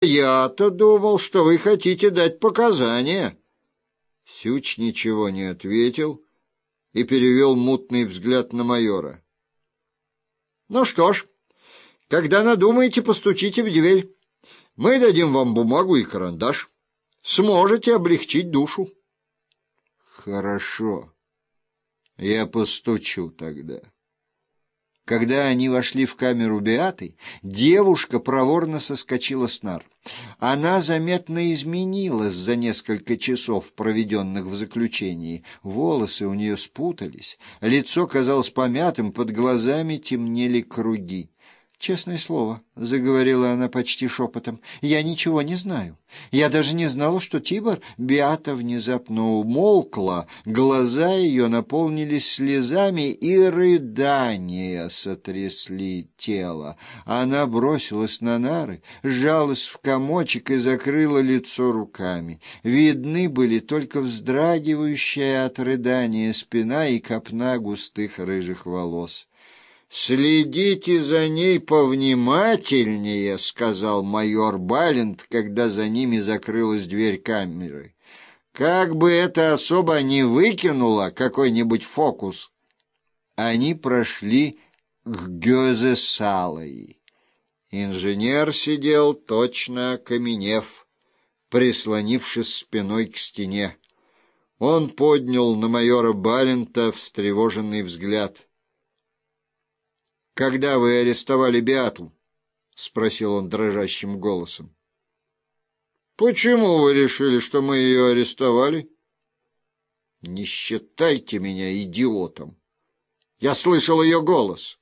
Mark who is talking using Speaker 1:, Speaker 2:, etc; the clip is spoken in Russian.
Speaker 1: Я-то думал, что вы хотите дать показания. Сюч ничего не ответил и перевел мутный взгляд на майора. Ну что ж, когда надумаете, постучите в дверь. Мы дадим вам бумагу и карандаш. Сможете облегчить душу. Хорошо. Я постучу тогда. Когда они вошли в камеру Беаты, девушка проворно соскочила с нар. Она заметно изменилась за несколько часов, проведенных в заключении. Волосы у нее спутались, лицо казалось помятым, под глазами темнели круги. «Честное слово», — заговорила она почти шепотом, — «я ничего не знаю. Я даже не знала, что Тибор...» Биата внезапно умолкла, глаза ее наполнились слезами, и рыдания сотрясли тело. Она бросилась на нары, сжалась в комочек и закрыла лицо руками. Видны были только вздрагивающая от рыдания спина и копна густых рыжих волос. «Следите за ней повнимательнее», — сказал майор Балент, когда за ними закрылась дверь камеры. «Как бы эта особа не выкинула какой-нибудь фокус». Они прошли к Гёзе Салой. Инженер сидел точно окаменев, прислонившись спиной к стене. Он поднял на майора Балента встревоженный взгляд — «Когда вы арестовали Биату?» — спросил он дрожащим голосом. «Почему вы решили, что мы ее арестовали?» «Не считайте меня идиотом. Я слышал ее голос».